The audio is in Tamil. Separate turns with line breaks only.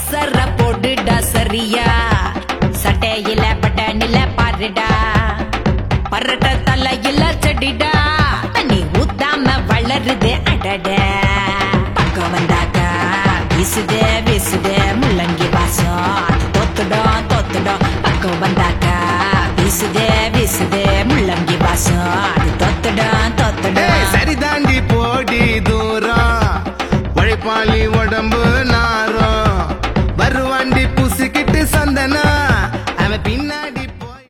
ட்ரௌசர போடுடா சரியா? சட்டையில பட்டனில பாருடா. பரட்ட தலையில செடிடா. தண்ணி ஊத்தாம வளருது அடட. பக்கம் வந்தாக்கா வீசுதே வீசுதே முள்ளங்கி வாசம். அது தொத்துடும். பக்கம் வந்தாக்கா வீசுதே